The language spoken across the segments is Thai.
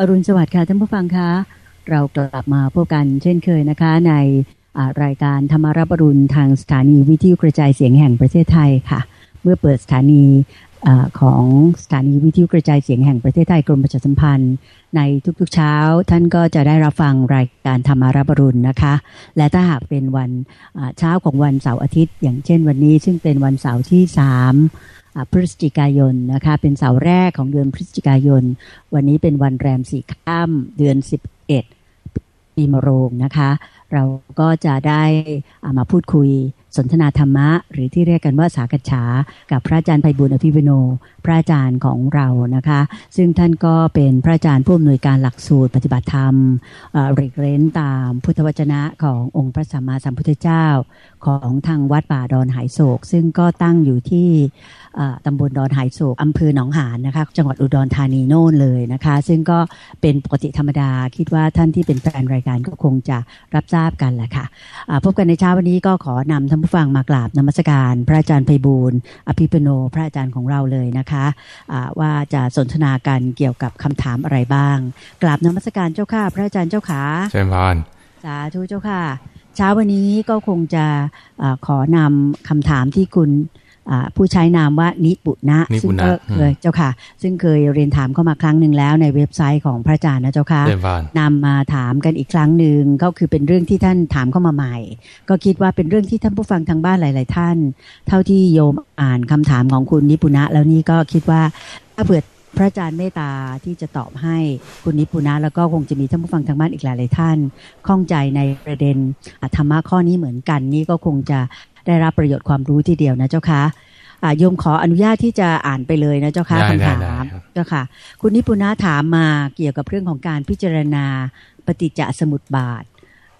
อรุณสวัสดิ์ค่ะท่านผู้ฟังคะ เรากลับมาพบกันเช่นเคยนะคะ ในรายการธรรมารับรุณทางสถานีวิทยุกระจายเสียงแห่งประเทศไทยค่ะ เมื่อเปิดสถานี อของสถานีวิทยุกระจายเสียงแห่งประเทศไทยกรมประชาสัมพันธ์ ในทุกๆเช้า ท่านก็จะได้รับฟังรายการธรรมารับรุณนะคะ และถ้าหากเป็นวันเช้าของวันเสาร์อาทิตย์ อย่างเช่นวันนี้ ซึ่งเป็นวันเสาร์ที่สามพฤศจิกายนนะคะเป็นเสาร์แรกของเดือนพฤศจิกายน วันนี้เป็นวันแรมสี่ข้ามเดือน11ปีมะโรงนะคะ เราก็จะได้มาพูดคุยสนทนาธรรมะ หรือที่เรียกกันว่าสากัจฉา กับพระอาจารย์ไพบุญอภิวโน พระอาจารย์ของเรานะคะ ซึ่งท่านก็เป็นพระอาจารย์ผู้อำนวยการหลักสูตรปฏิบัติธรรมเรกเร้นตามพุทธวจนะขององค์พระสัมมาสัมพุทธเจ้าของทางวัดป่าดอนหายโศก ซึ่งก็ตั้งอยู่ที่ตำบลดอนหายโศกอำเภอหนองหานนะคะ จังหวัดอุดรธานีโน่นเลยนะคะ ซึ่งก็เป็นปกติธรรมดา คิดว่าท่านที่เป็นแฟนรายการก็คงจะรับทราบกันแหละค่ะพบกันในเช้าวันนี้ก็ขอนำท่านผู้ฟังมากราบนมัสการ พระอาจารย์ไพบูลอภิปโนพระอาจารย์ของเราเลยนะคะว่าจะสนทนากันเกี่ยวกับคำถามอะไรบ้าง กราบนมัสการเจ้าค่ะ พระอาจารย์เจ้าขาเชิญพานสาธุเจ้าค่ะ เช้าวันนี้ก็คงจะอขอนำคำถามที่คุณ ผู้ใช้นามว่านิปุณะซึ่งก็เคยเจ้าค่ะ ซึ่งเคยเรียนถามเข้ามาครั้งหนึ่งแล้วในเว็บไซต์ของพระอาจารย์นะเจ้าค่ะนำมาถามกันอีกครั้งหนึ่งก็คือเป็นเรื่องที่ท่านถามเข้ามาใหม่ ก็คิดว่าเป็นเรื่องที่ท่านผู้ฟังทางบ้านหลาย ๆ ท่าน เท่าที่โยมอ่านคำถามของคุณนิปุณะแล้วนี่ก็คิดว่าถ้าเผื่อพระอาจารย์เมตตาที่จะตอบให้คุณนิปุณะแล้วก็คงจะมีท่านผู้ฟังทางบ้านอีกหลายๆท่าน ข้องใจในประเด็นธรรมะข้อนี้เหมือนกัน นี่ก็คงจะ ได้รับประโยชน์ความรู้ที่เดียวนะเจ้าค่ะโยมขออนุญาตที่จะอ่านไปเลยนะเจ้าค่ะคำถามเจ้าค่ะ คุณนิพุนาถามมาเกี่ยวกับเรื่องของการพิจารณาปฏิจจสมุติบาท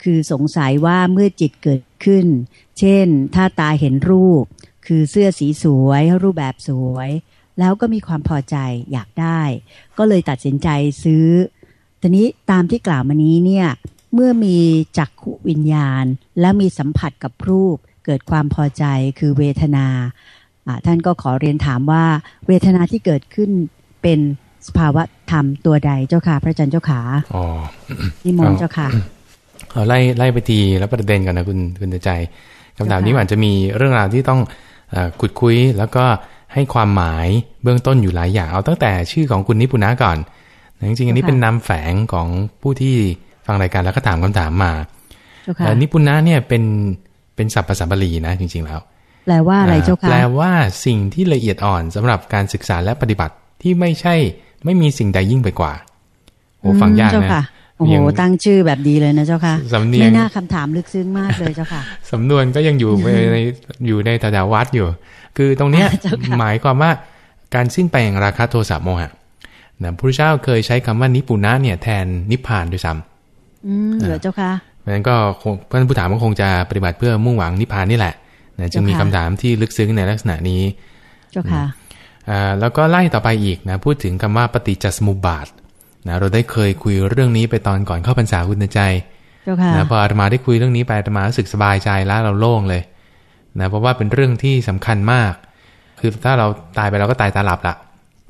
คือสงสัยว่าเมื่อจิตเกิดขึ้น เช่น ถ้าตาเห็นรูป คือเสื้อสีสวย รูปแบบสวย แล้วก็มีความพอใจอยากได้ ก็เลยตัดสินใจซื้อ ทีนี้ตามที่กล่าวมานี้เนี่ยเมื่อมีจักขุวิญญาณ และมีสัมผัสกับรูป เกิดความพอใจคือเวทนาท่านก็ขอเรียนถามว่า เวทนาที่เกิดขึ้นเป็นสภาวะธรรมตัวใดเจ้าค่ะ พระอาจารย์เจ้าขาอ๋อนิมนต์เจ้าค่ะเอาไล่ไล่ไปทีแล้วประเด็นกันนะคุณคุณใจคำถามนี้อาจจะมีเรื่องราวที่ต้องขุดคุยแล้วก็ให้ความหมายเบื้องต้นอยู่หลายอย่างเอาตั้งแต่ชื่อของคุณนิพุนะก่อนจริงๆอันนี้เป็นนามแฝงของผู้ที่ฟังรายการแล้วก็ถามคำถามมานิพุนะเนี่ยเป็น เป็นศัพท์ภาษาบาลีนะจริง ๆ แล้ว แปลว่าอะไรเจ้าคะแปลว่าสิ่งที่ละเอียดอ่อนสำหรับการศึกษาและปฏิบัติที่ไม่ใช่ไม่มีสิ่งใดยิ่งไปกว่าโอ้ฟังยากนะโอ้โหตั้งชื่อแบบดีเลยนะเจ้าค่ะสำเนียงไม่น่าคำถามลึกซึ้งมากเลยเจ้าค่ะสำนวนก็ยังอยู่ในอยู่ในแถววัดอยู่ คือตรงเนี้ยหมายความว่าการสิ้นไปแห่งราคะโทสะโมหะนะพระเจ้าเคยใช้คำว่านิปุนะเนี่ยแทนนิพพานด้วยซ้ำอืมเหลือเจ้าค่ะเพราะฉะ นั้นก็ท่านผู้ถามก็คงจะปฏิบัติเพื่อมุ่งหวังนิพพานนี่แหละนะจึงมีคำถามที่ลึกซึ้งในลักษณะนี้เจ้าค่ะแล้วก็ไล่ต่อไปอีกนะพูดถึงคำว่าปฏิจจสมุปบาทนะเราได้เคยคุยเรื่องนี้ไปตอนก่อนเข้าพรรษาคุณใจนะพออาตมาได้คุยเรื่องนี้ไปอาตมารู้สึกสบายใจแล้วเราโล่งเลยนะเพราะว่าเป็นเรื่องที่สำคัญมาก คือถ้าเราตายไปเราก็ตายตาหลับละ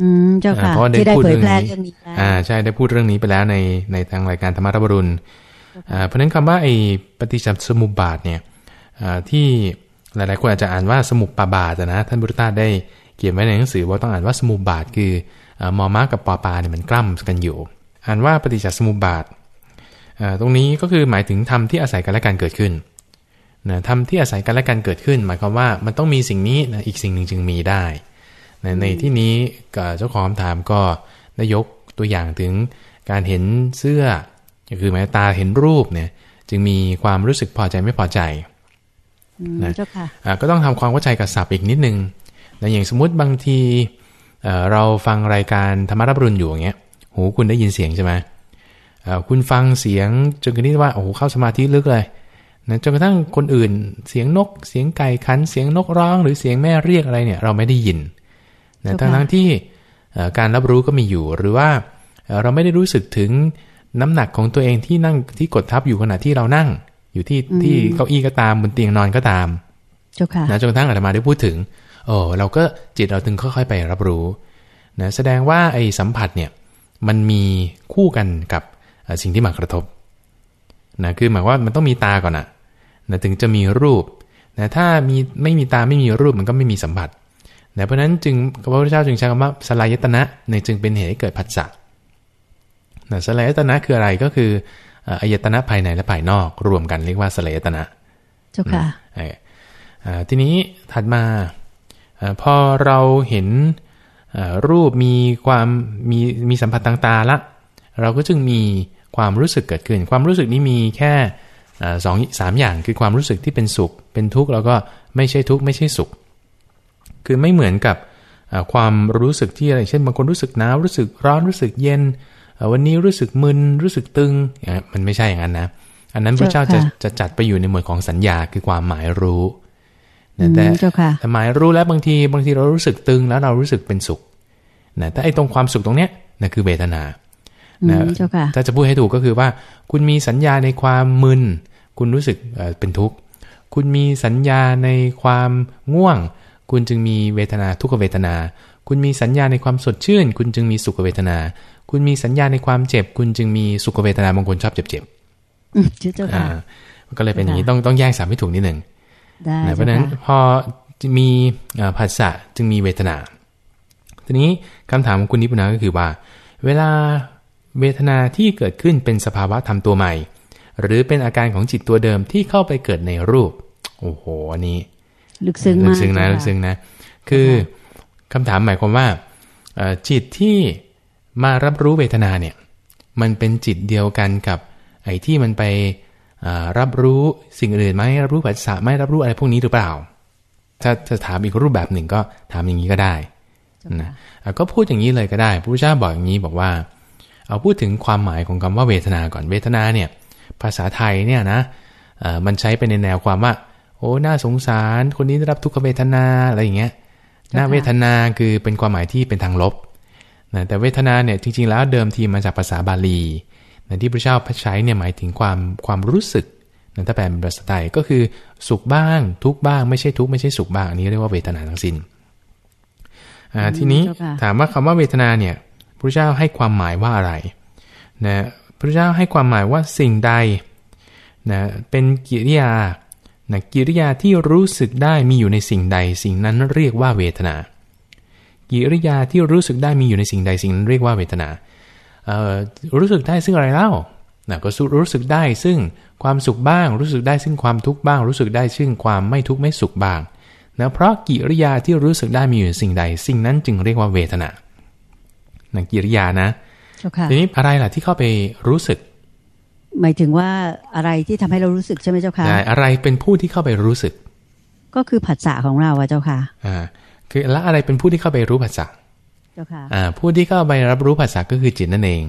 อืมเจ้าค่ะเพราะได้พูดเรื่องนี้อ่าใช่ได้พูดเรื่องนี้ไปแล้วในในทางรายการธรรมรับรุณอ่า เพราะฉะนั้นคำว่าไอ้ปฏิจจสมุปบาทเนี่ยที่หลายๆคนอาจจะอ่านว่าสมุปปาบาทนะท่านบุตรตาได้เขียนไว้ในหนังสือว่าต้องอ่านว่าสมุปบาทคือมอมากับปอปาเนี่ยมันกล้ำกันอยู่ อ่านว่าปฏิจจสมุปบาทตรงนี้ก็คือหมายถึงธรรมที่อาศัยกันและการเกิดขึ้นนะธรรมที่อาศัยกันและการเกิดขึ้น หมายความว่ามันต้องมีสิ่งนี้นะอีกสิ่งหนึ่งจึงมีได้นะในที่นี้เจ้าของคำถามก็ได้ยกตัวอย่างถึงการเห็นเสื้อ คือหมายตาเห็นรูปเนี่ย จึงมีความรู้สึกพอใจไม่พอใจนะก็ต้องทำความเข้าใจกับศัพท์อีกนิดนึงนะอย่างสมมุติบางทีเราฟังรายการธรรมรับรุนอยู่อย่างเงี้ยหูคุณได้ยินเสียงใช่ไหมคุณฟังเสียงจนกระทั่งว่าโอ้โหเข้าสมาธิลึกเลยนะจนกระทั่งคนอื่นเสียงนก เสียงไก่ขัน เสียงนกร้อง หรือเสียงแม่เรียกอะไรเนี่ยเราไม่ได้ยินนะทั้งทั้งที่การรับรู้ก็มีอยู่หรือว่าเราไม่ได้รู้สึกถึง น้ำหนักของตัวเองที่นั่งที่กดทับอยู่ขณะที่เรานั่ง อยู่ที่ที่เก้าอี้ก็ตามบนเตียงนอนก็ตามเจ้าค่ะนะจนกระทั่งอาตมาได้พูดถึงโอ้เราก็จิตเราถึงค่อยๆไปรับรู้นะแสดงว่าไอ้สัมผัสเนี่ยมันมีคู่กันกับสิ่งที่มากระทบนะคือหมายว่ามันต้องมีตาก่อนอะนะถึงจะมีรูปนะถ้ามีไม่มีตาไม่มีรูปมันก็ไม่มีสัมผัสนะเพราะนั้นจึงพระพุทธเจ้าจึงใช้คำว่าสลายตนะในจึงเป็นเหตุให้เกิดผัสสะ นะสลายตนะคืออะไรก็คืออายตนะภายในและภายนอกรวมกันเรียกว่าสลายตนะเจ้าค่ะทีนี้ถัดมาพอเราเห็นรูปมีความมีมีสัมผัสต่างๆละ เราก็จึงมีความรู้สึกเกิดขึ้น ความรู้สึกนี้มีแค่สองสามอย่างคือความรู้สึกที่เป็นสุข เป็นทุกข์แล้วก็ไม่ใช่ทุกข์ไม่ใช่สุข คือไม่เหมือนกับความรู้สึกที่อะไรเช่นบางคนรู้สึกหนาวรู้สึกร้อนรู้สึกเย็น วันนี้รู้สึกมึนรู้สึกตึงมันไม่ใช่อย่างนั้นนะ อันนั้นพระเจ้าจะจะจัดไปอยู่ในหมวดของสัญญาคือความหมายรู้แต่แต่หมายรู้แล้วบางทีบางทีเรารู้สึกตึงแล้วเรารู้สึกเป็นสุขนะแต่ไอ้ตรงความสุขตรงเนี้ยนั่นคือเวทนานะถ้าจะพูดให้ถูกก็คือว่า คุณมีสัญญาในความมึน คุณรู้สึกเป็นทุกข์ คุณมีสัญญาในความง่วง คุณจึงมีเวทนาทุกขเวทนา คุณมีสัญญาในความสดชื่น คุณจึงมีสุขเวทนา คุณมีสัญญาในความเจ็บ คุณจึงมีสุขเวทนาบางคนชอบเจ็บเจ็บอ่าก็เลยเป็นอย่างนี้ต้องต้องแยกสามให้ถูกนิดหนึ่งเพราะฉะนั้นพอมีภาษาจึงมีเวทนา ทีนี้คำถามของคุณนิพุนาก็คือว่า เวลาเวทนาที่เกิดขึ้นเป็นสภาวะธรรมตัวใหม่ หรือเป็นอาการของจิตตัวเดิมที่เข้าไปเกิดในรูป โอ้โหอันนี้ลึกซึ้งมากลึกซึ้งนะลึกซึ้งนะ คือคำถามหมายความว่าจิตที่ มารับรู้เวทนาเนี่ยมันเป็นจิตเดียวกันกับไอ้ที่มันไปรับรู้สิ่งอื่นไหมรับรู้ปัสสะไหมรับรู้อะไรพวกนี้หรือเปล่า ถ้าจะถามอีกรูปแบบหนึ่งก็ถามอย่างนี้ก็ได้นะก็พูดอย่างนี้เลยก็ได้พระพุทธเจ้าบอกอย่างนี้บอกว่า เอาพูดถึงความหมายของคำว่าเวทนาก่อนเวทนาเนี่ยภาษาไทยเนี่ยนะมันใช้ไปในแนวความว่า โอ้น่าสงสาร คนนี้ได้รับทุกขเวทนาอะไรอย่างเงี้ยน่าเวทนาคือเป็นความหมายที่เป็นทางลบ นะแต่เวทนาเนี่ยจริงๆแล้วเดิมทีมาจากภาษาบาลีนะที่พระเจ้าใช้เนี่ยหมายถึงความความรู้สึกนะถ้าแปลเป็นภาษาไทยก็คือสุขบ้างทุกบ้างไม่ใช่ทุกไม่ใช่สุขบ้างอันนี้เรียกว่าเวทนาทั้งสิน้นทีนี้ถามว่าคำว่าเวทนาเนี่ยพระเจ้าให้ความหมายว่าอะไรนะพระเจ้าให้ความหมายว่าสิ่งใดนะเป็นกิริยานะกิริยาที่รู้สึกได้มีอยู่ในสิ่งใด สิ่งนั้นเรียกว่าเวทนา กิริยาที่รู้สึกได้มีอยู่ในสิ่งใดสิ่งนั้นเรียกว่าเวทนารู้สึกได้ซึ่งอะไรเล่านะก็รู้สึกได้ซึ่งความสุขบ้าง รู้สึกได้ซึ่งความทุกข์บ้าง รู้สึกได้ซึ่งความไม่ทุกข์ไม่สุขบ้างนะเพราะกิริยาที่รู้สึกได้มีอยู่ในสิ่งใด สิ่งนั้นจึงเรียกว่าเวทนานะกิริยานะทีนี้อะไรล่ะที่เข้าไปรู้สึก หมายถึงว่าอะไรที่ทำให้เรารู้สึกใช่ไหมเจ้าค่ะใช่อะไรเป็นผู้ที่เข้าไปรู้สึก ก็คือผัสสะของเราอะเจ้าค่ะ อ่า คือแล้วอะไรเป็นผู้ที่เข้าไปรู้ผัสสะเจ้าค่ะอ่าผู้ที่เข้าไปรับรู้ผัสสะก็คือจิตนั่นเอง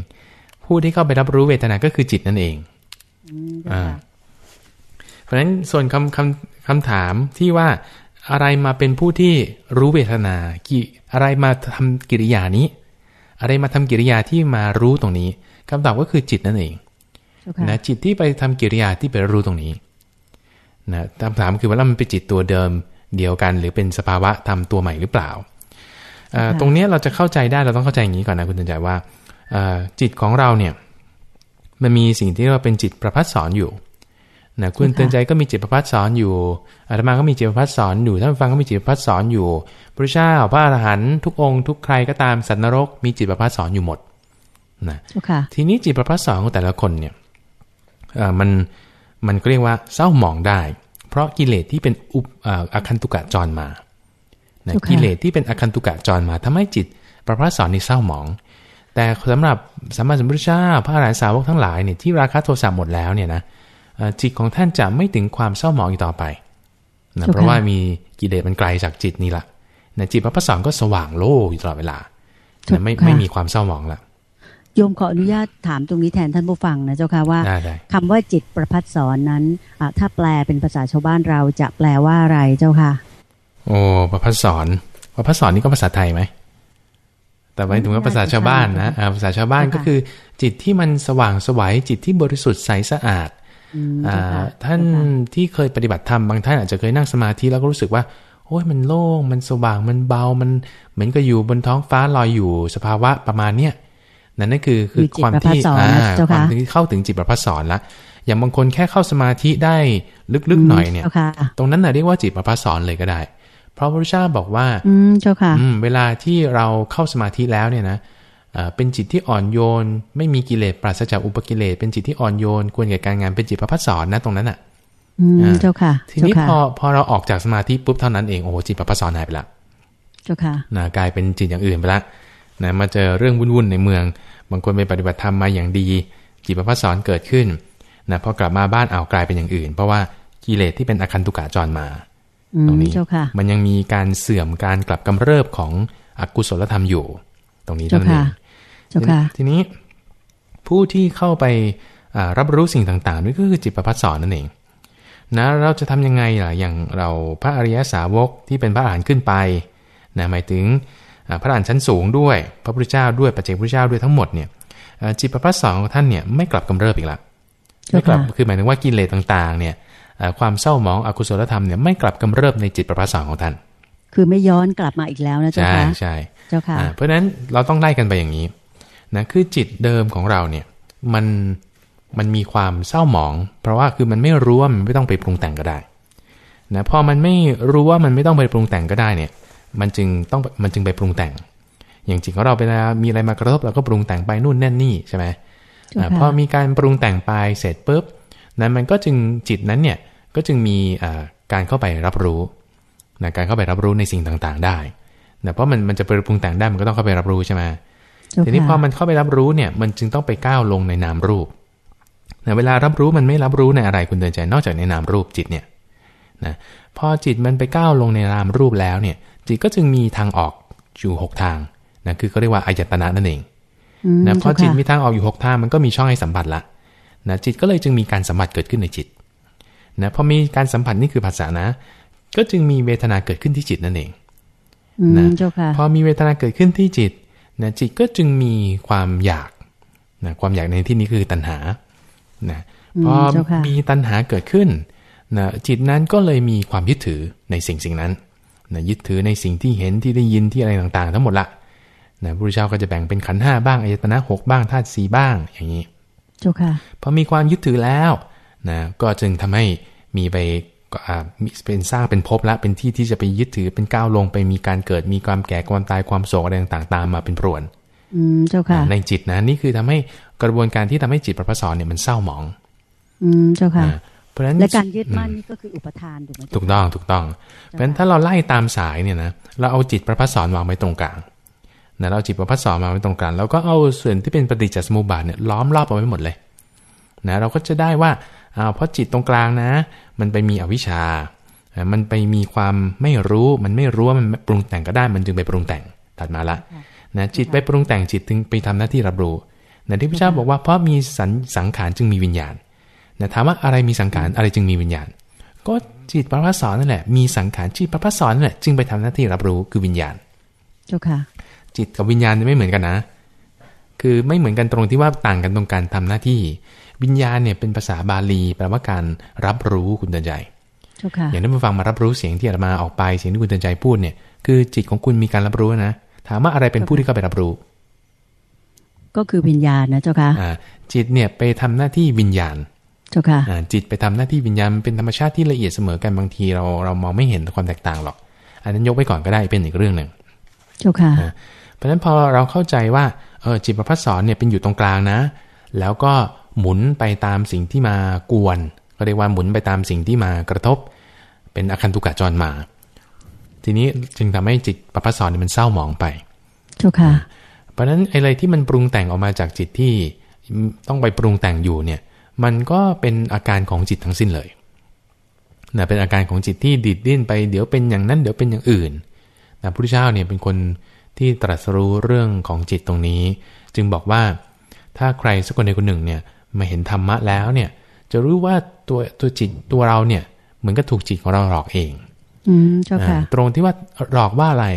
ผู้ที่เข้าไปรับรู้เวทนาก็คือจิตนั่นเองอ่าเพราะฉะนั้นส่วนคำคำคำถามที่ว่าอะไรมาเป็นผู้ที่รู้เวทนากี่อะไรมาทำกิริยานี้ อะไรมาทำกิริยาที่มารู้ตรงนี้คำตอบก็คือจิตนั่นเองนะจิตที่ไปทำกิริยาที่ไปรู้ตรงนี้นะคำถามคือว่ามันเป็นจิตตัวเดิม เดียวกัน หรือเป็นสภาวะทำตัวใหม่หรือเปล่า ตรงนี้เราจะเข้าใจได้เราต้องเข้าใจอย่างนี้ก่อนนะคุณตันใจว่าจิตของเราเนี่ยมันมีสิ่งที่เรียกว่าเป็นจิตประพัดสอนอยู่นะคุณเตือนใจก็มีจิตประพัดสอนอยู่อาตมาก็มีจิตประพัดสอนอยู่ท่านฟังก็มีจิตประพัดสอนอยู่ พระเจ้าพระอรหันต์ทุกองค์ทุกใครก็ตามสัตว์นรก มีจิตประพัดสอนอยู่หมดนะทีนี้จิตประพัดสอนของแต่ละคนเนี่ยมันมันก็เรียกว่าเศร้าหมองได้ เพราะกิเลสที่เป็นอุปอาคันตุกะจรมานะกิเลสที่เป็นอาคันตุกะจรมาทำให้จิตประพัดสอนในเศร้าหมอง แต่สำหรับสัมมาสัมพุทธเจ้าพระอรหันต์สาวกทั้งหลายเนี่ยที่ราคะโทสะหมดแล้วเนี่ยนะจิตของท่านจะไม่ถึงความเศร้าหมองอีกต่อไปนะเพราะว่ามีกิเลสมันไกลจากจิตนี่แหละนะจิตพระประสองก็สว่างโล่อยู่ตลอดเวลานะไม่ไม่มีความเศร้าหมองละ โยมขออนุญาตถามตรงนี้แทนท่านผู้ฟังนะเจ้าค่ะว่าคำว่าจิตประพัดสอนนั้นถ้าแปลเป็นภาษาชาวบ้านเราจะแปลว่าอะไรเจ้าค่ะ โอ้ประพัดสอนประพัดสอนนี่ก็ภาษาไทยไหมแต่หมายถึงว่าภาษาชาวบ้านนะภาษาชาวบ้านก็คือ จิตที่มันสว่างสวัยจิตที่บริสุทธิ์ใสสะอาดท่านที่เคยปฏิบัติธรรมบางท่านอาจจะเคยนั่งสมาธิแล้วก็รู้สึกว่าโอ้ยมันโล่งมันสว่างมันเบามันเหมือนกับอยู่บนท้องฟ้าลอยอยู่สภาวะประมาณเนี้ย นั่นนั่นคือคือจิตความประภัสที่สอนอ่านะเจ้าความค่ะที่เข้าถึงจิตประพัสสอนละอย่างบางคนแค่เข้าสมาธิได้ลึกๆหน่อยเนี่ยเจ้าค่ะตรงนั้นน่ะเรียกว่าจิตประพัสสอนเลยก็ได้ เพราะพระพุทธเจ้าบอกว่า อืมเจ้าค่ะอืมเวลาที่เราเข้าสมาธิแล้วเนี่ยนะเอ่อเป็นจิตที่อ่อนโยน ไม่มีกิเลสปราศจากอุปกิเลสเป็นจิตที่อ่อนโยนควรแก่การงานเป็นจิตประพัสสอนนะตรงนั้นอะอืมอ่าเจ้าค่ะ ทีนี้เจ้าพอค่ะพอเราออกจากสมาธิปุ๊บเท่านั้นเองโอ้โหจิตประพัสสอนหายไปละเจ้าค่ะนะกลายเป็นจิตอย่างอื่นไปละนะมาเจอเรื่องวุ่นๆในเมือง บางคนไปปฏิบัติธรรมมาอย่างดี จิตประพัสสอนเกิดขึ้นนะพอกลับมาบ้านเอาวกลายเป็นอย่างอื่น เพราะว่ากิเลสที่เป็นอคันตุกะจรมาอืมตรงนี้เจ้าค่ะมันยังมีการเสื่อมการกลับกำเริบของอกุศลธรรมอยู่ ตรงนี้เจ้าเท่านั้นเอค่ะงเจ้าค่ะทีนี้ผู้ที่เข้าไปอ่ารับรู้สิ่งต่างๆนี่ก็คือจิตประพัสสอนนั่นเองนะเราจะทำยังไงล่ะอย่างเราพระอริยสาวกที่เป็นพระอรหันต์ขึ้นไปนะหมายถึงอ่า พระอรหันต์ชั้นสูงด้วย พระพุทธเจ้าด้วยปัจเจกพุทธเจ้าด้วยทั้งหมดเนี่ยอ่าจิตประพัสสอนของท่านเนี่ยไม่กลับกำเริบอีกละไม่กลับเจ้าค่ะคือหมายถึงว่ากิเลสต่างๆ เนี่ยอ่าความเศร้าหมองอกุศลธรรมเนี่ยไม่กลับกำเริบในจิตประพัสสอนของท่าน คือไม่ย้อนกลับมาอีกแล้วนะเจ้าใช่ค่ะใช่เจ้าค่ะอ่าเพราะฉะนั้นเราต้องไล่กันไปอย่างนี้นะคือจิตเดิมของเราเนี่ยมันมันมีความเศร้าหมอง เพราะว่าคือมันไม่รู้ว่ามันไม่ต้องไปปรุงแต่งก็ได้นะพอมันไม่รู้ว่ามันไม่ต้องไปปรุงแต่งก็ได้เนี่ย มันจึงต้องมันจึงไปปรุงแต่ง อย่างจิตของเราเวลามีอะไรมากระทบเราก็ปรุงแต่งไปนู่นนั่นนี่ใช่ไหมเจ้าอ่าค่ะพอมีการปรุงแต่งไปเสร็จปุ๊บนั้นมันก็จึงจิตนั้นเนี่ยก็จึงมีอ่าการเข้าไปรับรู้นะการเข้าไปรับรู้ในสิ่งต่างๆได้นะเพราะมันมันจะไปปรุงแต่งได้มันก็ต้องเข้าไปรับรู้ใช่ไหมเจ้าทีนี้พอค่ะมันเข้าไปรับรู้เนี่ย มันจึงต้องไปก้าวลงในนามรูปนะเวลารับรู้มันไม่รับรู้ในอะไรคุณเดินใจนอกจากในนามรูปจิตเนี่ยนะพอจิตมันไปก้าวลงในนามรูปแล้วเนี่ย จิตก็จึงมีทางออกอยู่หกทางนะคือเขาเรียกว่าอายตนะนั่นเองอืมนะพอเจ้าจิตค่ะมีทางออกอยู่หกทางมันก็มีช่องให้สัมผัสละนะจิตก็เลยจึงมีการสัมผัสเกิดขึ้นในจิตนะพอมีการสัมผัสนี่คือภาษานะ ก็จึงมีเวทนาเกิดขึ้นที่จิตนั่นเองอืมนะเจ้าค่ะพอมีเวทนาเกิดขึ้นที่จิตนะจิตก็จึงมีความอยากนะความอยากในที่นี้คือตัณหานะอืมพอเจ้าค่ะมีตัณหาเกิดขึ้นนะจิตนั้นก็เลยมีความยึดถือในสิ่งสิ่งนั้น นะยึดถือในสิ่งที่เห็นที่ได้ยินที่อะไรต่างๆ ทั้งหมดละนะพระพุทธเจ้าก็จะแบ่งเป็นขันธ์ห้าบ้างอายตนะหกบ้างธาตุสีบ้างอย่างนี้เจ้าค่ะพอมีความยึดถือแล้วนะก็จึงทำให้มีไปอ่ามีเป็นสร้างเป็นภพละเป็นที่ที่จะไปยึดถือเป็นก้าวลงไปมีการเกิดมีความแก่ความตายความโศกอะไรต่างๆ ตามมาเป็นพรวนอืมเจ้าค่ะในจิตนะนี่คือทำให้กระบวนการที่ทำให้จิตประพัสสอนเนี่ยมันเศร้าหมอง อืมเจ้าค่ะอ่าเพ ราะฉะนั้นและการยึดมั่นนี่ก็คืออุปทานถูกไหมถูกต้องถูกต้อง เพราะฉะนั้นถ้าเราไล่ตามสายเนี่ยนะเราเอาจิตประพัสสอนวางไว้ตรงกลางนะเราเอาจิตประพัสสอนวางไว้ตรงกลางแล้วก็เอาส่วนที่เป็นปฏิจจสมุปบาทเนี่ยล้อมรอบเอาไว้หมดเลยนะเราก็จะได้ว่าอ้าวเพราะจิตตรงกลางนะ มันไปมีอวิชชาอ่ามันไปมีความไม่รู้มันไม่รู้ว่ามันปรุงแต่งก็ได้มันจึงไปปรุงแต่งถัดมาละนะจิตไปปรุงแต่งจิตถึงไปทำหน้าที่รับรู้นะที่พระเจ้าบอกว่าเพราะมีสัญสังขารจึงมีวิญญาณ นะถามว่าอะไรมีสังขารอะไรจึงมีวิญญาณ ก็จิตประพัสสอนนั่นแหละมีสังขารจิตประพัสสอนนั่นแหละจึงไปทำหน้าที่รับรู้คือวิญญาณเจ้าค่ะ จิตกับวิญญาณไม่เหมือนกันนะ คือไม่เหมือนกันตรงที่ว่าต่างกันตรงการทำหน้าที่ วิญญาณเนี่ยเป็นภาษาบาลีแปลว่าการรับรู้คุณเตือนใจเจ้าค่ะอย่างนั้นมาฟังมารับรู้เสียงที่อาตมาออกไปเสียงที่คุณเตือนใจพูดเนี่ยคือจิตของคุณมีการรับรู้นะถามว่าอะไรเป็นผู้ที่เข้าไปรับรู้ ก็คือวิญญาณนะเจ้าค่ะอ่าจิตเนี่ยไปทำหน้าที่วิญญาณ เจ้าค่ะอ่าจิตไปทำหน้าที่วิญญาณมันเป็นธรรมชาติที่ละเอียดเสมอกันบางทีเราเรามองไม่เห็นความแตกต่างหรอก อันนั้นยกไว้ก่อนก็ได้เป็นอีกเรื่องหนึ่งเจ้าค่ะเพราะฉะนั้นพอเราเข้าใจว่าเออจิตประพัสสอนเนี่ยเป็นอยู่ตรงกลางนะ แล้วก็หมุนไปตามสิ่งที่มากวน ก็เรียกว่าหมุนไปตามสิ่งที่มากระทบ เป็นอาคันตุกะจรมา ทีนี้จึงทำให้จิตประพัสสอนเนี่ยมันเศร้าหมองไปเจ้าค่ะ เพราะฉะนั้นอะไรที่มันปรุงแต่งออกมาจากจิตที่ต้องไปปรุงแต่งอยู่เนี่ย มันก็เป็นอาการของจิตทั้งสิ้นเลยนะเป็นอาการของจิตที่ดิดดิ้นไปเดี๋ยวเป็นอย่างนั้นเดี๋ยวเป็นอย่างอื่นนะพระพุทธเจ้าเนี่ยเป็นคนที่ตรัสรู้เรื่องของจิตตรงนี้ จึงบอกว่าถ้าใครสักคนใดคนหนึ่งเนี่ยมาเห็นธรรมะแล้วเนี่ยจะรู้ว่าตัวตัวจิตตัวเราเนี่ยเหมือนกับถูกจิตของเราหลอกเองอืมเจ้าค่ะอ่าตรงที่ว่าหลอกว่าอะไร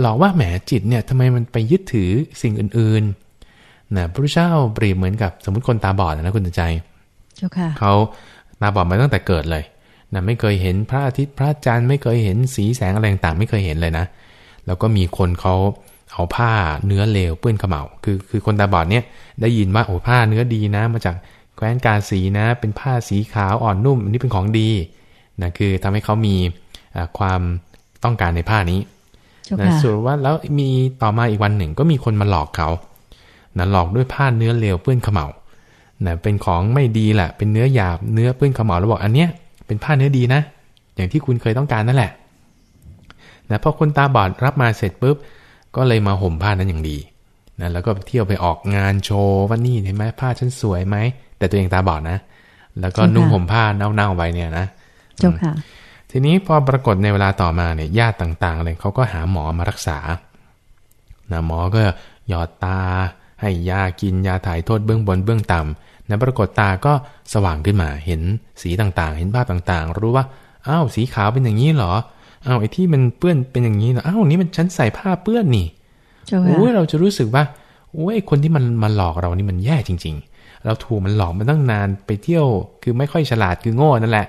หลอกว่าแหมจิตเนี่ยทำไมมันไปยึดถือสิ่งอื่นๆนะพระพุทธเจ้าเปรียบเหมือนกับสมมติคนตาบอดนะคุณใจ เจ้าค่ะเขาตาบอดมาตั้งแต่เกิดเลยนะไม่เคยเห็นพระอาทิตย์พระจันทร์ไม่เคยเห็นสีแสงอะไรต่างๆไม่เคยเห็นเลยนะ แล้วก็มีคนเขาเอาผ้าเนื้อเลวเปื้อนขมเหลาคือคือคนตาบอดเนี่ยได้ยินว่าโอ้ผ้าเนื้อดีนะ มาจากแคว้นกาสีนะ เป็นผ้าสีขาวอ่อนนุ่มอันนี้เป็นของดีนะคือทำให้เขามีความต้องการในผ้านี้นะส่วนว่าแล้วมีต่อมาอีกวันหนึ่งก็มีคนมาหลอกเขานะหลอกด้วยผ้าเนื้อเลวเปื้อนขมเหลา นะเป็นของไม่ดีแหละเป็นเนื้อหยาบเนื้อเปื้อนขมเหลาแล้วบอกอันเนี้ยเป็นผ้าเนื้อดีนะ อย่างที่คุณเคยต้องการนั่นแหละนะพอคนตาบอดรับมาเสร็จปุ๊บก็เลยมาห่มผ้านั้นอย่างดีนะแล้วก็เที่ยวไปออกงานโชว์ว่านี่เห็นไหมผ้าฉันสวยไหมแต่ตัวเองตาบอดนะ แล้วก็นุ่งห่มผ้าเน่าๆไว้เนี่ยนะเจ้าค่ะ ทีนี้พอปรากฏในเวลาต่อมาเนี่ยญาติต่างๆเลยเขาก็หาหมอมารักษานะหมอก็หยอดตา ให้ยากินยาถ่ายโทษเบื้องบนเบื้องต่ำนะปรากฏตาก็สว่างขึ้นมาเห็นสีต่างๆ เห็นภาพต่างๆ รู้ว่าอ้าวสีขาวเป็นอย่างนี้เหรออ้าวไอ้ที่มันเปื้อนเป็นอย่างนี้เหรออ้าวนี่มันฉันใส่ผ้าเปื้อนนี่โอ้ยเราจะรู้สึกว่าโอ้ยคนที่มันมาหลอกเรานี่มันแย่จริง ๆ เราถูกมันหลอกมาตั้งนานไปเที่ยว คือไม่ค่อยฉลาดคือโง่นั่นแหละ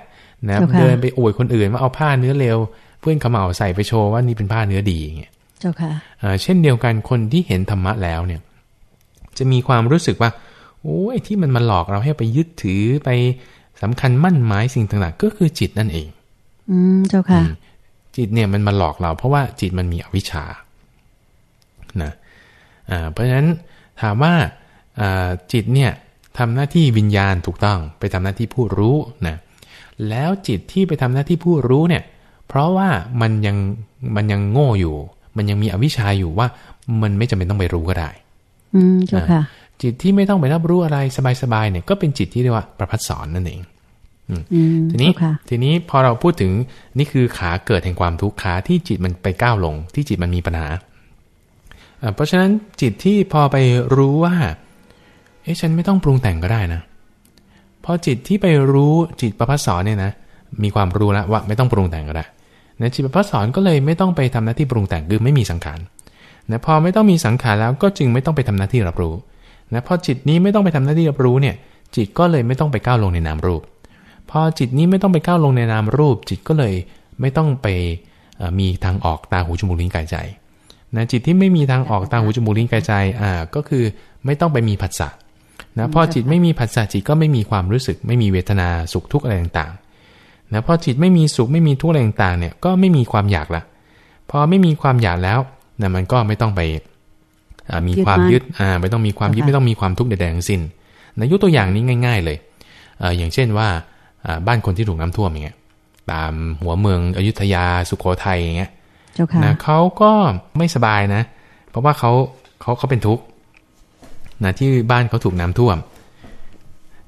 นะเดินไปอวยคนอื่นว่าเอาผ้าเนื้อเลวเพื่อนขมเหลาใส่ไปโชว์ว่านี่เป็นผ้าเนื้อดีอย่างเงี้ยเจ้าค่ะเช่นเดียวกันคนที่เห็นธรรมะแล้วเนี่ย จะมีความรู้สึกว่าโอ้ยที่มันมาหลอกเราให้ไปยึดถือไปสำคัญมั่นหมายสิ่งต่างๆ ก็คือจิตนั่นเอง อืมเจ้าค่ะ จิตเนี่ยมันมาหลอกเรา เพราะว่าจิตมันมีอวิชชานะอ่าเพราะฉะนั้นถามว่าจิตเนี่ยทำหน้าที่วิญญาณถูกต้อง ไปทำหน้าที่ผู้รู้นะแล้วจิตที่ไปทำหน้าที่ผู้รู้เนี่ย เพราะว่ามันยังมันยังโง่อยู่ มันยังมีอวิชชาอยู่ว่ามันไม่จำเป็นต้องไปรู้ก็ได้ อืมเจ้าค่ะ จิตที่ไม่ต้องไปรับรู้อะไรสบายๆเนี่ย ก็เป็นจิตที่เรียกว่าประพัดสอนนั่นเองทีนี้ทีนี้พอเราพูดถึงนี่คือขาเกิดแห่งความทุกข์ขาที่จิตมันไปก้าวลง ที่จิตมันมีปัญหาเพราะฉะนั้นจิตที่พอไปรู้ว่า เอ๊ะฉันไม่ต้องปรุงแต่งก็ได้นะพอจิตที่ไปรู้จิตประพัสสอนเนี่ยนะมีความรู้แล้วว่าไม่ต้องปรุงแต่งก็ได้นะจิตประพัสสอนก็เลยไม่ต้องไปทำหน้าที่ปรุงแต่งคือไม่มีสังขาร นะพอไม่ต้องมีสังขารแล้วก็จึงไม่ต้องไปทำหน้าที่รับรู้นะพอจิตนี้ไม่ต้องไปทำหน้าที่รับรู้เนี่ย จิตก็เลยไม่ต้องไปก้าวลงในนามรูป พอจิตนี้ไม่ต้องไปก้าวลงในนามรูป จิตก็เลยไม่ต้องไปมีทางออกตาหูจมูกลิ้นกายใจนะจิตที่ไม่มีทางออกตาหูจมูกลิ้นกายใจอ่าก็คือไม่ต้องไปมีผัสสะนะพอจิตไม่มีผัสสะจิตก็ไม่มีความรู้สึก ไม่มีเวทนาสุขทุกข์อะไรต่างๆนะพอจิตไม่มีสุขไม่มีทุกข์อะไรต่างๆเนี่ยก็ไม่มีความอยากละพอไม่มีความอยากแล้ว นะมันก็ไม่ต้องไปมีความยึดอ่าไม่ต้องมีความยึดไม่ต้องมีความทุกข์ใดๆทั้งสิ้นนะยกตัวอย่างนี้ง่าย ๆ เลยเออย่างเช่นว่าบ้านคนที่ถูกน้ำท่วมอย่างเงี้ยตามหัวเมืองอยุธยาสุโขทัยอย่างเงี้ยนะเขาก็ไม่สบายนะ เพราะว่าเขาเขาเขาเป็นทุกข์นะที่บ้านเขาถูกน้ำท่วม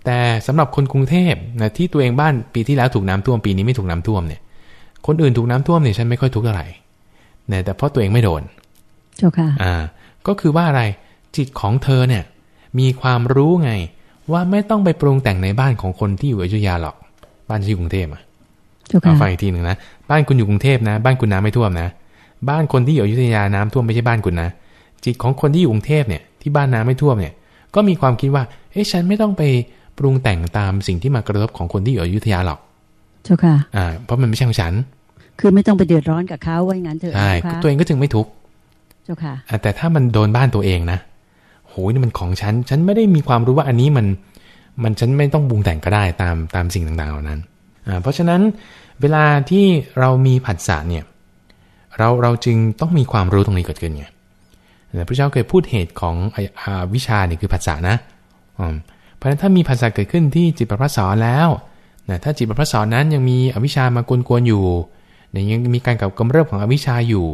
แต่สำหรับคนกรุงเทพนะที่ตัวเองบ้านปีที่แล้วถูกน้ำท่วมปีนี้ไม่ถูกน้ำท่วมเนี่ย คนอื่นถูกน้ำท่วมเนี่ยฉันไม่ค่อยทุกข์เท่าไหร่นะแต่เพราะตัวเองไม่โดน เจ้าค่ะ อ่า ก็คือว่าอะไรจิตของเธอเนี่ย มีความรู้ไง ว่าไม่ต้องไปปรุงแต่งในบ้านของคนที่อยู่อยุธยาหรอก บ้านที่กรุงเทพอะเอาฟังอีกทีหนึ่งนะบ้านคุณอยู่กรุงเทพนะ บ้านคุณน้ำไม่ท่วมนะ บ้านคนที่อยู่อยุธยาน้ำท่วมไม่ใช่บ้านคุณนะจิตของคนที่อยู่กรุงเทพเนี่ยที่บ้านน้ำไม่ท่วมเนี่ย ก็มีความคิดว่า เอ้ฉันไม่ต้องไปปรุงแต่งตามสิ่งที่มากระทบของคนที่อยู่อยุธยาหรอก เจ้าค่ะ อ่า เพราะมันไม่ใช่ของฉัน คือไม่ต้องไปเดือดร้อนกับเขาว่าอย่างนั้นเถอะใช่ตัวเองก็ถึงไม่ทุกข์ เจ้าค่ะแต่ถ้ามันโดนบ้านตัวเองนะโหนี่มันของฉัน ฉันไม่ได้มีความรู้ว่าอันนี้มัน มันฉันไม่ต้องปรุงแต่งก็ได้ตามตามสิ่งต่างๆเหล่านั้นอ่าเพราะฉะนั้นเวลาที่เรามีผัสสะเนี่ยเราเราจึงต้องมีความรู้ตรงนี้เกิดขึ้นไงพระเจ้าเคยพูดเหตุของอวิชาเนี่ยคือภาษานะเพราะฉะนั้นถ้ามีภาษาเกิดขึ้นที่จิตประพัสสอนแล้วนะถ้าจิตประพัสสอนนั้นยังมีอวิชามากวนๆอยู่ยังมีการกับกำเริบของอวิชาอยู่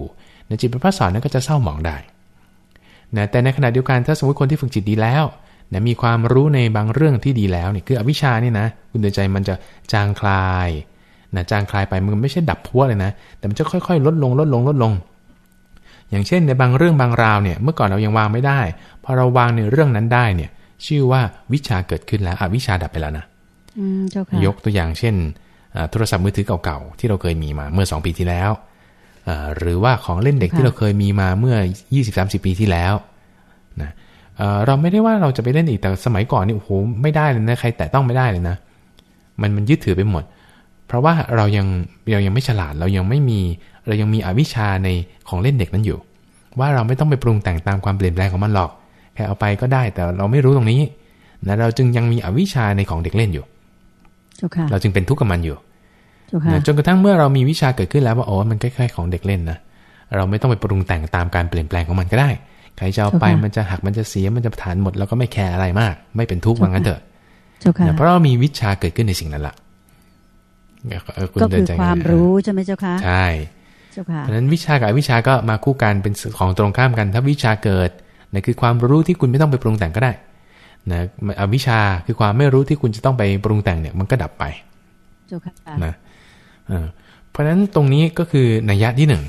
จิตประพัสสอนนั้นก็จะเศร้าหมองได้นะแต่ในขณะเดียวกันถ้าสมมติคนที่ฝึกจิตดีแล้วนะมีความรู้ในบางเรื่องที่ดีแล้วเนี่ยคืออวิชานี่นะคุณเดินใจมันจะจางคลายนะจางคลายไปมันไม่ใช่ดับพัวเลยนะ แต่มันจะค่อยๆ ลดลงลดลงลดลง อย่างเช่นในบางเรื่องบางราวเนี่ยเมื่อก่อนเรายังวางไม่ได้พอเราวางในเรื่องนั้นได้เนี่ย ชื่อว่าวิชาเกิดขึ้นแล้วอวิชาดับไปแล้วนะยกตัวอย่างเช่นโทรศัพท์มือถือเก่าๆที่เราเคยมีมาเมื่อ2ปีที่แล้ว หรือว่าของเล่นเด็กที่เราเคยมีมาเมื่อ 20-30 ปีที่แล้วนะเราไม่ได้ว่าเราจะไปเล่นอีกแต่สมัยก่อนนี่โอ้โหไม่ได้เลยนะใครแต่ต้องไม่ได้เลยนะ มันมันยึดถือไปหมด เพราะว่าเรายังเรายังไม่ฉลาดเรายังไม่มีเรายังมีอวิชชาในของเล่นเด็กนั้นอยู่ ว่าเราไม่ต้องไปปรุงแต่งตามความเปลี่ยนแปลงของมันหรอกแค่เอาไปก็ได้แต่เราไม่รู้ตรงนี้นะเราจึงยังมีอวิชชาในของเด็กเล่นอยู่เจ้าค่ะเราจึงเป็นทุกข์กับมันอยู่เจ้าค่ะนะจนกระทั่งเมื่อเรามีวิชาเกิดขึ้นแล้วว่าโอ้มันใกล้ๆของเด็กเล่นนะเราไม่ต้องไปปรุงแต่งตามการเปลี่ยนแปลงของมันก็ได้ ใครจะเอาไปมันจะหักมันจะเสียมันจะฐานหมดแล้วก็ไม่แคร์อะไรมาก ไม่เป็นทุกข์ว่างั้นเถอะเจ้าค่ะนะเพราะเรามีวิชาเกิดขึ้นในสิ่งนั้นละเออณก็เดิคืนอใจความรู้ใช่ไหมเจ้าค่ะใช่เจ้าค่ะเพราะฉะนั้นวิชากับอวิชาก็มาคู่กันเป็นของตรงข้ามกัน ถ้าวิชาเกิดนะคือความรู้ที่คุณไม่ต้องไปปรุงแต่งก็ได้นะอวิชาคือความไม่รู้ที่คุณจะต้องไปปรุงแต่งเนี่ยมันก็ดับไปเจ้าค่ะนะ เออเพราะฉะนั้นตรงนี้ก็คือนัยยะที่หนึ่ง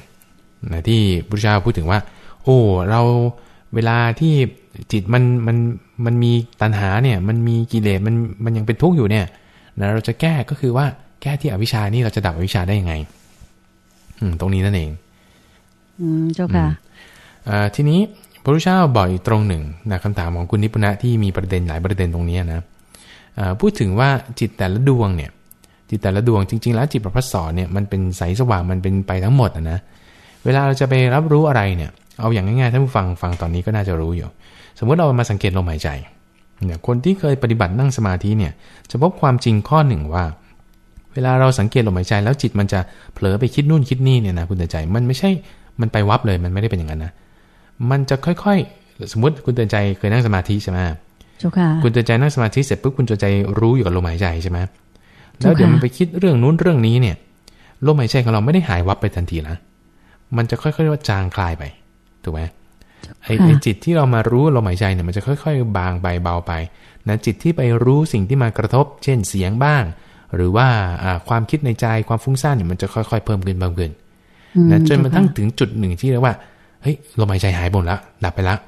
นะที่พุทธเจ้าพูดถึงว่า โอ้เราเวลาที่จิตมันมันมันมีตัณหาเนี่ยมันมีกิเลสมันมันยังเป็นทุกข์อยู่เนี่ยนะเราจะแก้ก็คือว่าแก้ที่อวิชานี่เราจะดับอวิชาได้ยังไง อืม ตรงนี้นั่นเอง อืมเจ้าค่ะเอ่อทีนี้พระพุทธเจ้าบอกอีกตรงหนึ่งนะคำถามของคุณนิพุนะที่มีประเด็นหลายประเด็นตรงนี้นะเอ่อพูดถึงว่าจิตแต่ละดวงเนี่ย จิตแต่ละดวงจริง ๆ แล้วจิตประพัสสอนเนี่ยมันเป็นใสสว่างมันเป็นไปทั้งหมดอะนะ เวลาเราจะไปรับรู้อะไรเนี่ยเอาอย่างง่ายๆท่านผู้ฟังฟังตอนนี้ก็น่าจะรู้อยู่ สมมติเรามาสังเกตลมหายใจเนี่ยคนที่เคยปฏิบัตินั่งสมาธิเนี่ยจะพบความจริงข้อหนึ่งว่า เวลาเราสังเกตลมหายใจแล้วจิตมันจะเผลอไปคิดนู่นคิดนี่เนี่ยนะคุณเตือนใจมันไม่ใช่มันไปวับเลยมันไม่ได้เป็นอย่างนั้นนะมันจะค่อยๆ สมมติคุณเตือนใจเคยนั่งสมาธิใช่ไหมเจ้าค่ะคุณเตือนใจนั่งสมาธิเสร็จปุ๊บคุณเตือนใจรู้อยู่กับลมหายใจใช่ไหม แล้วเดี๋ยวมันไปคิดเรื่องนู้นเรื่องนี้เนี่ยลมหายใจของเราไม่ได้หายวับไปทันทีนะ มันจะค่อยๆว่าจางคลายไป ถูกไหมไอ้ไอ้จิตที่เรามารู้ลมหายใจเนี่ยมันจะค่อย ๆ บางไปเบาไปนะจิตที่ไปรู้สิ่งที่มากระทบ เช่นเสียงบ้าง หรือว่าอ่าความคิดในใจความฟุ้งซ่านเนี่ยมันจะค่อย ๆ เพิ่มขึ้นเพิ่มขึ้นอืนะจนมันเจ้าทั้งค่ะถึงจุดหนึ่งที่เรียกว่าเฮ้ยลมหายใจหายหมดแล้วดับไปแล้ว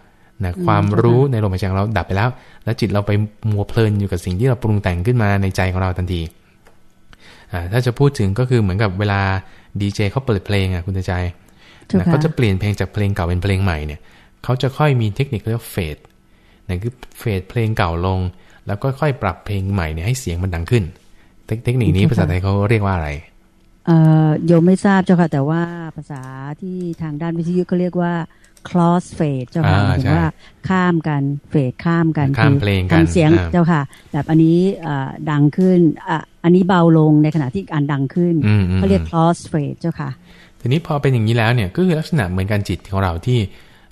นะความรู้ในลมหายใจของเราดับไปแล้ว แล้วจิตเราไปมัวเพลินอยู่กับสิ่งที่เราปรุงแต่งขึ้นมาในใจของเราทันทีอ่า ถ้าจะพูดถึงก็คือเหมือนกับเวลาดีเจเขาเปิดเพลงอะคุณใจเจ้านะค่ะเขาจะเปลี่ยนเพลงจากเพลงเก่าเป็นเพลงใหม่เนี่ยเขาจะค่อยมีเทคนิคเรียกว่าเฟดนะคือเฟดเพลงเก่าลง แล้วก็ค่อยปรับเพลงใหม่เนี่ยให้เสียงมันดังขึ้น เทคเทคนิคนี้ภาษาไทยเขาเรียกว่าอะไรเอ่อโยมไม่ทราบเจ้าค่ะ แต่ว่าภาษาที่ทางด้านวิทยุเขาเรียกว่า cross fade เจ้าค่ะอ่าหมายถึใช่งว่าข้ามกันเฟดข้ามกันข้ามเพลงกันทำเสียงอ่าเจ้าค่ะ แบบอันนี้เอ่อดังขึ้นอะอันนี้เบาลงในขณะที่อันดังขึ้นอืมอืมเขาเรียก cross fade เจ้าค่ะทีนี้พอเป็นอย่างนี้แล้วเนี่ยก็คือลักษณะเหมือนกันจิตของเราที่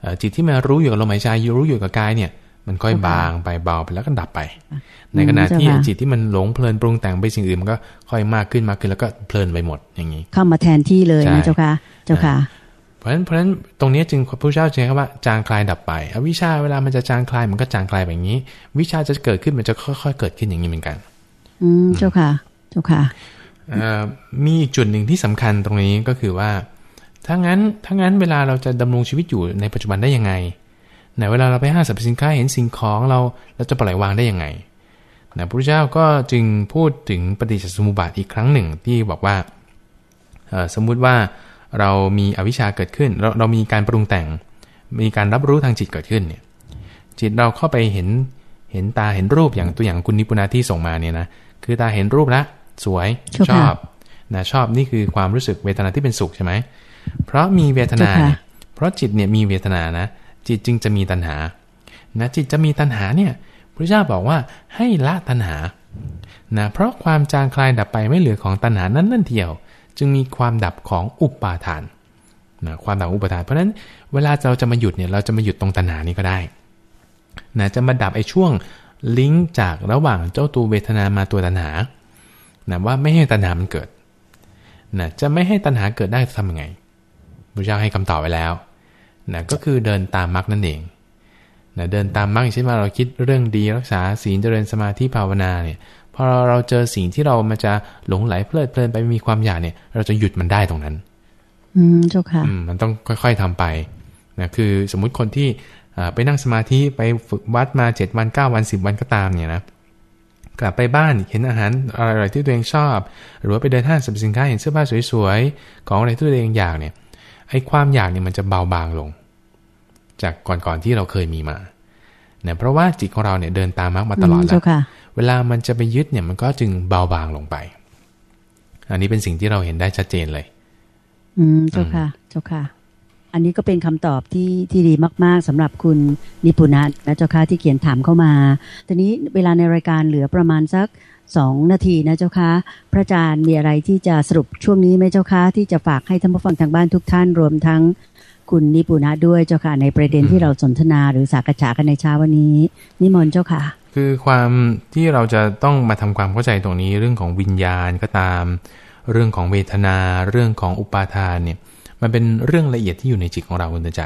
เอ่อจิตที่มารู้อยู่กับลมหายใจรู้อยู่กับกายเนี่ยมันค่อยค่ะบางไปเบาไปแล้วก็ดับไปอืมในขณะที่เจ้าค่ะจิตที่มันหลงเพลินปรุงแต่งไปสิ่งอื่นมันก็ค่อยมากขึ้นมากขึ้นแล้วก็เพลินไปหมดอย่างนี้ เข้ามาแทนที่เลยใช่นะเจ้าค่ะ เจ้าค่ะ เพราะฉะนั้นเพราะฉะนั้นตรงนี้จึงพระพุทธเจ้าใช้คำว่าจางคลายดับไปอวิชชาเวลามันจะจางคลายมันก็จางคลายแบบนี้ วิชาจะเกิดขึ้นมันจะค่อยๆเกิดขึ้นอย่างนี้เหมือนกัน อืมเจ้าค่ะเจ้าค่ะเอ่อมีอีกจุดหนึ่งที่สำคัญตรงนี้ก็คือว่าถ้างั้นถ้างั้นเวลาเราจะดำรงชีวิตอยู่ในปัจจุบันได้ยังไงไหนเวลาเราไปห้างสรรพสินค้าเห็นสิ่งของเราเราจะปล่อยวางได้ยังไงนะพระพุทธเจ้าก็จึงพูดถึงปฏิจจสมุปบาทอีกครั้งหนึ่งที่บอกว่าเอ่อสมมุติว่า เรามีอวิชชาเกิดขึ้น เราเรามีการปรุงแต่ง มีการรับรู้ทางจิตเกิดขึ้นเนี่ยจิตเราเข้าไปเห็นเห็นตาเห็นรูปอย่างตัวอย่างคุณนิพุนาที่ส่งมาเนี่ยนะคือตาเห็นรูปแล้วสวยเจ้าชค่ะอบนะชอบนี่คือความรู้สึกเวทนาที่เป็นสุขใช่ไหมเพราะมีเวทนาเจ้าค่ะเนี่ยเพราะจิตเนี่ยมีเวทนานะ จิตจึงจะมีตัณหานะจิตจะมีตัณหาเนี่ยพระเจ้าบอกว่าให้ละตัณหานะเพราะความจางคลายดับไปไม่เหลือของตัณหานั้นนั่นเดียว จึงมีความดับของอุปาทานนะความดับอุปาทาน เพราะฉะนั้นเวลาเราจะมาหยุดเนี่ยเราจะมาหยุดตรงตัณหานี้ก็ได้นะจะมาดับไอ้ช่วงลิงก์จากระหว่างเจ้าตัวเวทนามาตัวตัณหานะว่าไม่ให้ตัณหามันเกิดนะจะไม่ให้ตัณหาเกิดได้ทำยังไงพระเจ้าให้คำตอบไว้แล้วนะก็คือเดินตามมรรคนั่นเองนะเดินตามมรรคเช่นว่าเราคิดเรื่องดีรักษาศีลเจริญสมาธิภาวนาเนี่ย พอเราเจอสิ่งที่เรามันจะหลงไหลเพลิดเพลินไปมีความอยากเนี่ย เราจะหยุดมันได้ตรงนั้น อืมเจ้าค่ะอืมมันต้องค่อย ๆทำไปนะคือสมมุติคนที่อ่าไปนั่งสมาธิไปฝึกวัดมา7วัน9วัน10วันก็ตามเนี่ยนะกลับไปบ้านเห็นอาหารอะไรๆที่ตัวเองชอบ หรือว่าไปเดินห้างสรรพสินค้าเห็นเสื้อผ้าสวยๆของอะไรที่ตัวเองอยากเนี่ยไอ้ความอยากเนี่ยมันจะเบาบางลง จากก่อนๆที่เราเคยมีมา เนี่ยเพราะว่าจิตของเราเนี่ยเดินตามมรรคมาตลอดมแล้เจ้าวค่ะเวลามันจะไปยึดเนี่ยมันก็จึงเบาบางลงไป อันนี้เป็นสิ่งที่เราเห็นได้ชัดเจนเลย อืมเจ้าค่ะ เจ้าค่ะ อันนี้ก็เป็นคำตอบที่ที่ดีมาก ๆสำหรับคุณนิปุณะนะเจ้าค่ะที่เขียนถามเข้ามาทีนี้เวลาในรายการเหลือประมาณสักสองนาทีนะเจ้าค่ะพระอาจารย์มีอะไรที่จะสรุปช่วงนี้ไหมเจ้าค่ะที่จะฝากให้ท่านผู้ฟังทางบ้านทุกท่านรวมทั้ง คุณนิปุณะด้วยเจ้าค่ะในประเด็นที่เราสนทนาหรือสักษากันในเช้าวันนี้ นิมนต์เจ้าค่ะ คือความที่เราจะต้องมาทำความเข้าใจตรงนี้เรื่องของวิญญาณก็ตาม เรื่องของเวทนา เรื่องของอุปาทานเนี่ยมันเป็นเรื่องละเอียดที่อยู่ในจิตของเราคุณใจ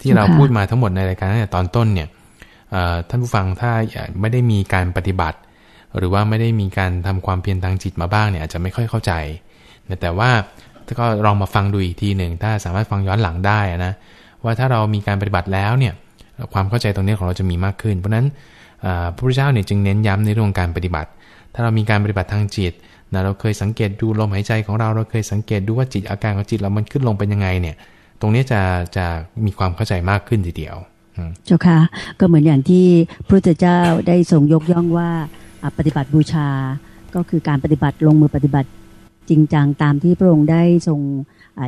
ที่เราพูดมาทั้งหมดในรายการตั้งแต่ตอนต้นเนี่ยท่านผู้ฟังถ้าไม่ได้มีการปฏิบัติ หรือว่าไม่ได้มีการทำความเพียรทางจิตมาบ้างเนี่ยอาจจะไม่ค่อยเข้าใจ แต่ว่า ก็ลองมาฟังดูอีกทีหนึ่งถ้าสามารถฟังย้อนหลังได้นะว่าถ้าเรามีการปฏิบัติแล้วเนี่ยความเข้าใจตรงนี้ของเราจะมีมากขึ้น เพราะฉะนั้นพระพุทธเจ้าเนี่ยจึงเน้นย้ำในเรื่องการปฏิบัติ ถ้าเรามีการปฏิบัติทางจิตนะเราเคยสังเกตดูลมหายใจของเราเราเคยสังเกตดูว่าจิตอาการของจิตเรามันขึ้นลงเป็นยังไงเนี่ย ตรงนี้จะจะมีความเข้าใจมากขึ้นทีเดียวเจ้าค่ะก็เหมือนอย่างที่พระพุทธเจ้าได้ทรงยกย่องว่าปฏิบัติบูชาก็คือการปฏิบัติลงมือปฏิบัติ จริงจังตามที่พระองค์ได้ทรง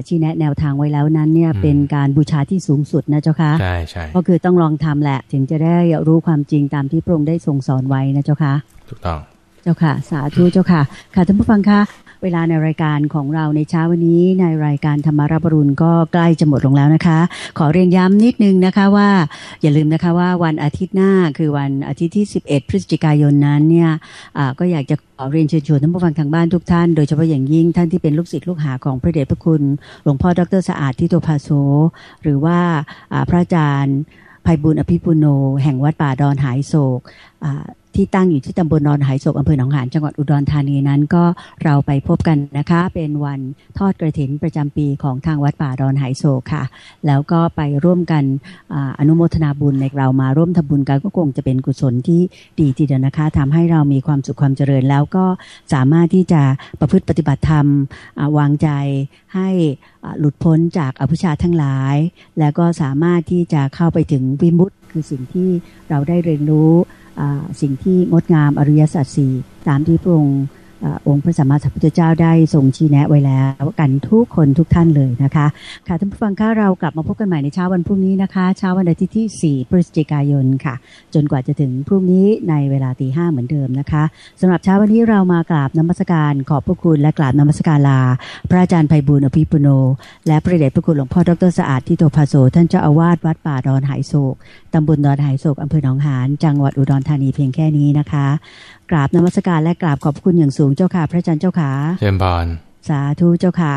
ชี้แนะแนวทางไว้แล้วนั้นเนี่ยเป็นการบูชาที่สูงสุดนะเจ้าค่ะใช่ใช่ก็คือต้องลองทำแหละ ถึงจะได้รู้ความจริงตามที่พระองค์ได้ทรงสอนไว้นะเจ้าค่ะถูกต้อง เจ้าค่ะ สาธุเจ้าค่ะ ค่ะท่านผู้ฟังคะเวลาในรายการของเราในเช้าวันนี้ในรายการธรรมาราบรุณก็ใกล้จะหมดลงแล้วนะคะ ขอเรียนย้ำนิดนึงนะคะว่าอย่าลืมนะคะว่าวันอาทิตย์หน้าคือวันอาทิตย์ที่ 11 พฤศจิกายนนั้นเนี่ยก็อยากจะขอเรียนเชิญชวนท่านผู้ฟังทางบ้านทุกท่านโดยเฉพาะอย่างยิ่งท่านที่เป็นลูกศิษย์ลูกหาของพระเดชพระคุณหลวงพ่อดรสะอาดทิโตภาโซหรือว่าพระอาจารย์ภัยบุญอภิปุโน แห่งวัดป่าดอนหายโศก ที่ตั้งอยู่ที่ตำบลนอนหายโศกอำเภอหนองหานจังหวัดอุดรธานีนั้นก็เราไปพบกันนะคะ เป็นวันทอดกระถินประจำปีของทางวัดป่าดอนหายโศกค่ะ แล้วก็ไปร่วมกันอนุโมทนาบุญในเรามาร่วมทำบุญกันก็คงจะเป็นกุศลที่ดีทีเดียวนะคะทำให้เรามีความสุขความเจริญ แล้วก็สามารถที่จะประพฤติปฏิบัติธรรมวางใจให้หลุดพ้นจากอภิชาทั้งหลาย แล้วก็สามารถที่จะเข้าไปถึงวิมุตติคือสิ่งที่เราได้เรียนรู้ สิ่งที่งดงามอริยสัจสี่ตามที่พระองค์ องค์พระสัมมาสัมพุทธเจ้าได้ทรงชี้แนะไว้แล้วกันทุกคนทุกท่านเลยนะคะ ค่ะท่านผู้ฟังคะเรากลับมาพบกันใหม่ในเช้าวันพรุ่งนี้นะคะเช้าวันอาทิตย์ที่ 4 พฤศจิกายนค่ะ จนกว่าจะถึงพรุ่งนี้ในเวลาตีห้าเหมือนเดิมนะคะสำหรับเช้าวันนี้เรามากราบนมัสการขอบพระคุณและกราบนมัสการลา พระอาจารย์ไพบุญอภิปุโน และพระเดชพระคุณหลวงพ่อดรสะอาดที่โตภาโซท่านเจ้าอาวาสวัดป่าดอนหายโศกตำบลดอนหายโศกอำเภอหนองหานจังหวัดอุดรธานีเพียงแค่นี้นะคะ กราบนมัสการและกราบขอบคุณอย่างสูงเจ้าค่ะ พระอาจารย์เจ้าค่ะเชิญบานสาธุเจ้าค่ะ